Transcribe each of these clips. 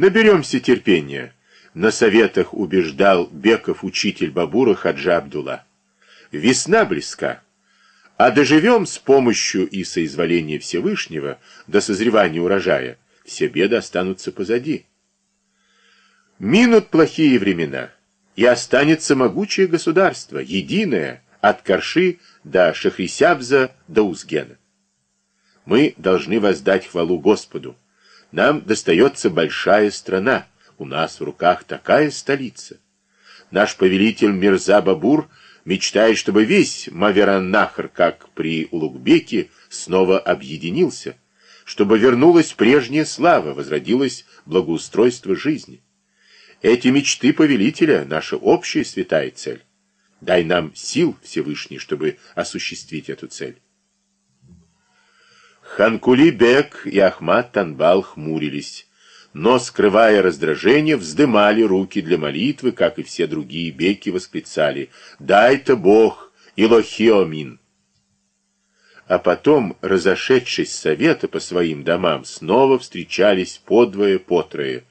Наберемся терпения. На советах убеждал Беков учитель Бабура Хаджа Абдулла. Весна близка. А доживем с помощью и соизволения Всевышнего до созревания урожая, все беды останутся позади. Минут плохие времена, и останется могучее государство, единое, от Карши до Шахрисябза до Узгена. Мы должны воздать хвалу Господу. Нам достается большая страна, у нас в руках такая столица. Наш повелитель Мирза Бабур мечтает, чтобы весь Мавераннахр, как при Улугбеке, снова объединился, чтобы вернулась прежняя слава, возродилось благоустройство жизни. Эти мечты повелителя — наша общая святая цель. Дай нам сил, Всевышний, чтобы осуществить эту цель. Ханкули Бек и Ахмад Танбал хмурились, но, скрывая раздражение, вздымали руки для молитвы, как и все другие беки восклицали «Дай-то Бог, Илохиомин!» А потом, разошедшись с совета по своим домам, снова встречались подвое-потрое,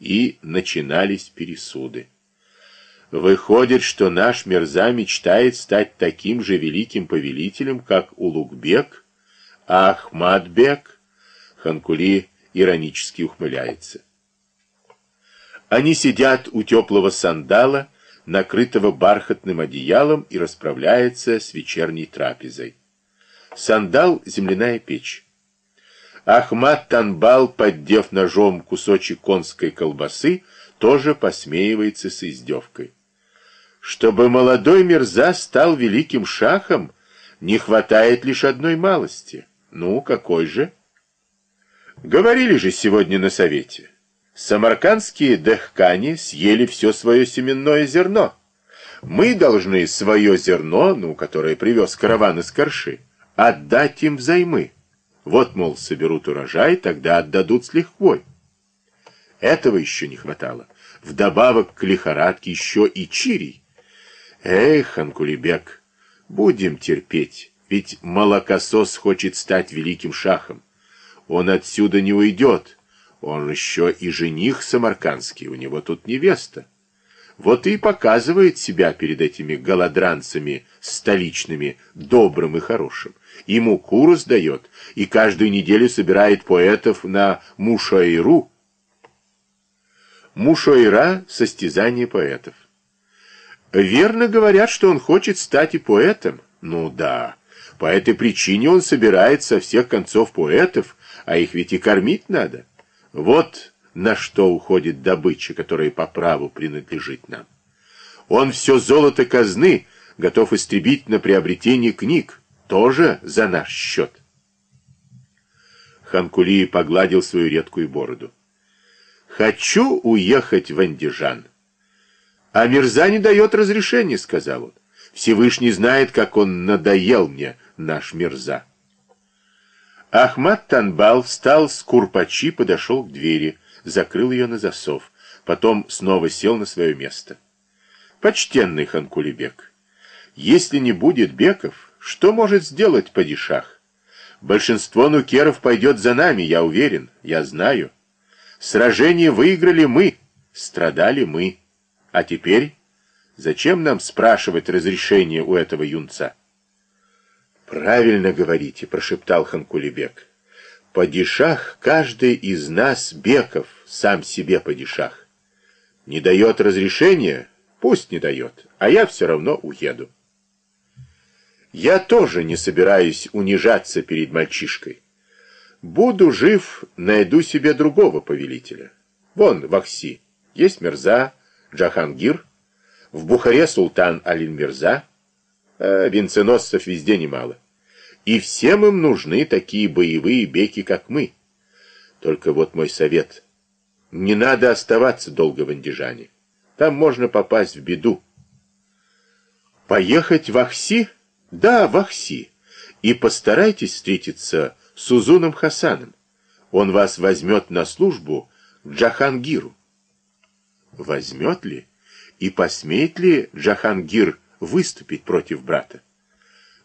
и начинались пересуды. Выходит, что наш Мирза мечтает стать таким же великим повелителем, как Улугбек, Ахмадбек, Ханкули иронически ухмыляется. Они сидят у теплого сандала, накрытого бархатным одеялом, и расправляются с вечерней трапезой. Сандал — земляная печь. Ахмад Танбал, поддев ножом кусочек конской колбасы, тоже посмеивается с издевкой. Чтобы молодой Мирза стал великим шахом, не хватает лишь одной малости. Ну, какой же? Говорили же сегодня на совете. Самаркандские дехкани съели все свое семенное зерно. Мы должны свое зерно, ну, которое привез караван из Корши, отдать им взаймы. Вот, мол, соберут урожай, тогда отдадут с лихвой. Этого еще не хватало. Вдобавок к лихорадке еще и чирий. Эх, Анкулебек, будем терпеть, ведь молокосос хочет стать великим шахом. Он отсюда не уйдет. Он еще и жених самаркандский, у него тут невеста. Вот и показывает себя перед этими голодранцами столичными, добрым и хорошим. И муку раздает, и каждую неделю собирает поэтов на Мушаиру. Мушаира — состязание поэтов. Верно говорят, что он хочет стать и поэтом. Ну да, по этой причине он собирает со всех концов поэтов, а их ведь и кормить надо. Вот на что уходит добыча, которая по праву принадлежит нам. Он все золото казны готов истребить на приобретение книг, тоже за наш счет. Ханкули погладил свою редкую бороду. «Хочу уехать в Андижан». А Мирза не дает разрешения, сказал он. Всевышний знает, как он надоел мне, наш Мирза. Ахмад Танбал встал с курпачи, подошел к двери, закрыл ее на засов, потом снова сел на свое место. Почтенный Ханкулибек, если не будет беков, что может сделать падишах? Большинство нукеров пойдет за нами, я уверен, я знаю. Сражение выиграли мы, страдали мы. А теперь зачем нам спрашивать разрешение у этого юнца? Правильно говорите, прошептал Ханкулебек. Падишах каждый из нас, беков, сам себе падишах. Не дает разрешения? Пусть не дает, а я все равно уеду. Я тоже не собираюсь унижаться перед мальчишкой. Буду жив, найду себе другого повелителя. Вон, Вахси, есть Мерза, Джахангир, в Бухаре султан Алин-Мирза, а венценосцев везде немало. И всем им нужны такие боевые беки, как мы. Только вот мой совет. Не надо оставаться долго в Андижане. Там можно попасть в беду. Поехать в Ахси? Да, в Ахси. И постарайтесь встретиться с Узуном Хасаном. Он вас возьмет на службу к Джахангиру. Возьмет ли? И посмеет ли Джахангир выступить против брата?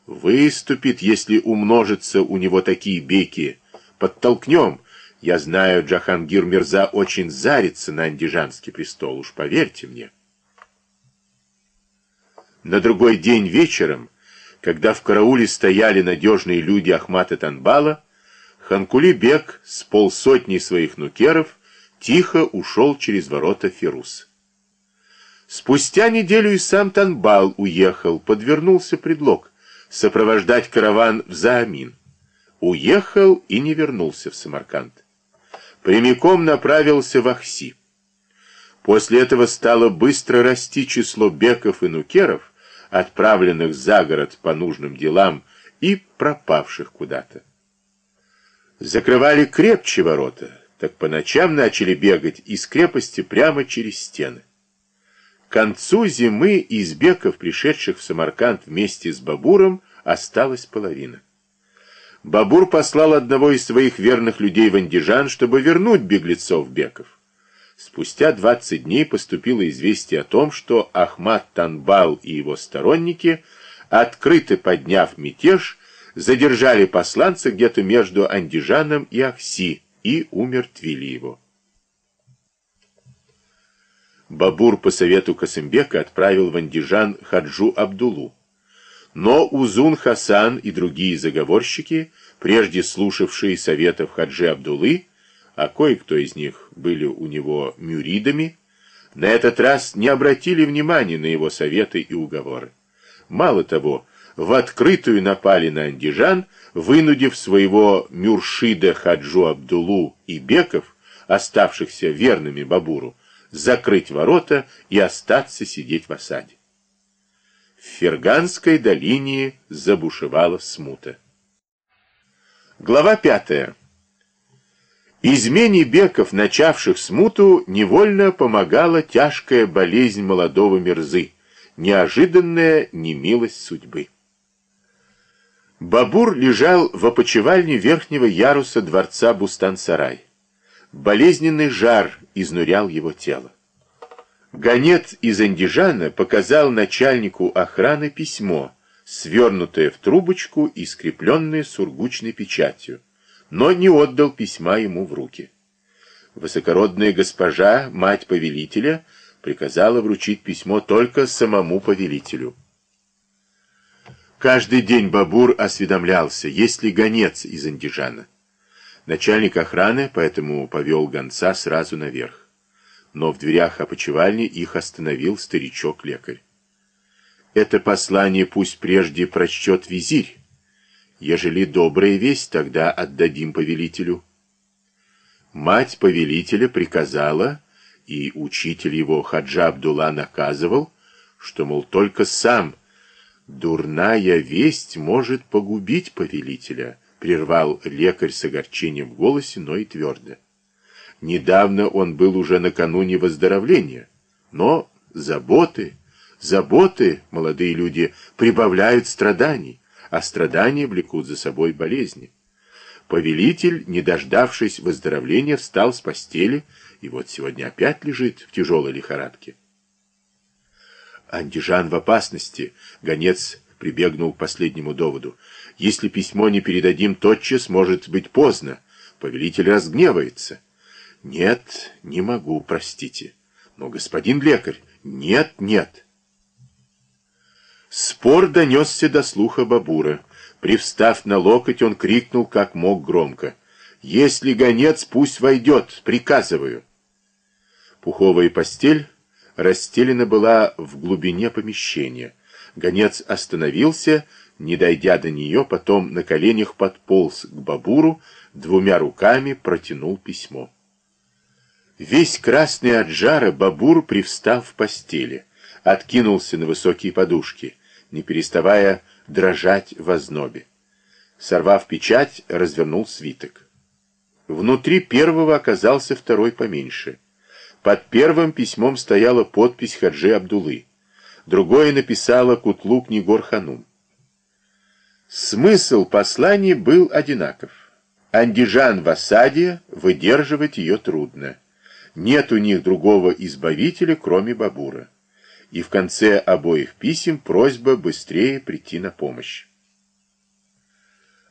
Выступит, если умножатся у него такие беки. Подтолкнем, Я знаю, Джахангир Мирза очень зарится на андижанский престол, уж поверьте мне. На другой день вечером, когда в карауле стояли надежные люди Ахмата Танбала, Ханкули Бек с полсотни своих нукеров тихо ушел через ворота Ферус. Спустя неделю и сам Танбал уехал, подвернулся предлог сопровождать караван в Заамин. Уехал и не вернулся в Самарканд. Прямиком направился в Ахси. После этого стало быстро расти число беков и нукеров, отправленных за город по нужным делам и пропавших куда-то. Закрывали крепче ворота, так по ночам начали бегать из крепости прямо через стены. К концу зимы из беков, пришедших в Самарканд вместе с Бабуром, осталась половина. Бабур послал одного из своих верных людей в Андижан, чтобы вернуть беглецов беков. Спустя 20 дней поступило известие о том, что Ахмад Танбал и его сторонники, открыто подняв мятеж, задержали посланца где-то между Андижаном и Ахси и умертвили его. Бабур по совету Касымбека отправил в Андижан Хаджу Абдулу. Но Узун Хасан и другие заговорщики, прежде слушавшие советов Хаджи Абдулы, а кое-кто из них были у него мюридами, на этот раз не обратили внимания на его советы и уговоры. Мало того, в открытую напали на Андижан, вынудив своего мюршида Хаджу Абдулу и Беков, оставшихся верными Бабуру, закрыть ворота и остаться сидеть в осаде. В Ферганской долине забушевала смута. Глава пятая. Измене беков, начавших смуту, невольно помогала тяжкая болезнь молодого Мирзы, неожиданная немилость судьбы. Бабур лежал в опочивальне верхнего яруса дворца Бустан-Сарай. Болезненный жар изнурял его тело. Гонец из Андижана показал начальнику охраны письмо, свернутое в трубочку и скрепленное сургучной печатью но не отдал письма ему в руки. Высокородная госпожа, мать повелителя, приказала вручить письмо только самому повелителю. Каждый день Бабур осведомлялся, есть ли гонец из Андижана. Начальник охраны поэтому повел гонца сразу наверх. Но в дверях опочивальни их остановил старичок-лекарь. Это послание пусть прежде прочтет визирь, Ежели добрая весть, тогда отдадим повелителю. Мать повелителя приказала, и учитель его Хаджа Абдулла наказывал, что, мол, только сам дурная весть может погубить повелителя, прервал лекарь с огорчением в голосе, но и твердо. Недавно он был уже накануне выздоровления, но заботы, заботы, молодые люди, прибавляют страданий а страдания влекут за собой болезни. Повелитель, не дождавшись выздоровления, встал с постели и вот сегодня опять лежит в тяжелой лихорадке. Андижан в опасности. Гонец прибегнул к последнему доводу. Если письмо не передадим тотчас, может быть поздно. Повелитель разгневается. Нет, не могу, простите. Но, господин лекарь, нет, нет. Спор донесся до слуха Бабура. Привстав на локоть, он крикнул, как мог громко. «Если гонец, пусть войдет, приказываю!» Пуховая постель расстелена была в глубине помещения. Гонец остановился, не дойдя до нее, потом на коленях подполз к Бабуру, двумя руками протянул письмо. Весь красный от жара Бабур, привстав в постели, откинулся на высокие подушки, не переставая дрожать в ознобе. Сорвав печать, развернул свиток. Внутри первого оказался второй поменьше. Под первым письмом стояла подпись Хаджи Абдулы. Другое написала Кутлук Нигор Ханум. Смысл послания был одинаков. Андижан в осаде, выдерживать ее трудно. Нет у них другого избавителя, кроме Бабура и в конце обоих писем просьба быстрее прийти на помощь.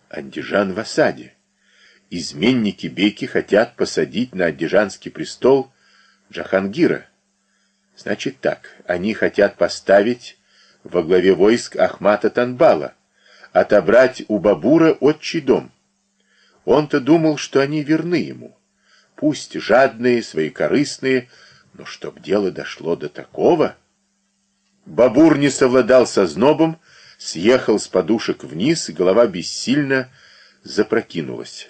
Андижан в осаде. изменники Беки хотят посадить на Адижанский престол Джахангира. Значит так, они хотят поставить во главе войск Ахмата Танбала, отобрать у Бабура отчий дом. Он-то думал, что они верны ему. Пусть жадные, своекорыстные, но чтоб дело дошло до такого... Бабур не совладал со знобом, съехал с подушек вниз, голова бессильно запрокинулась.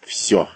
Все.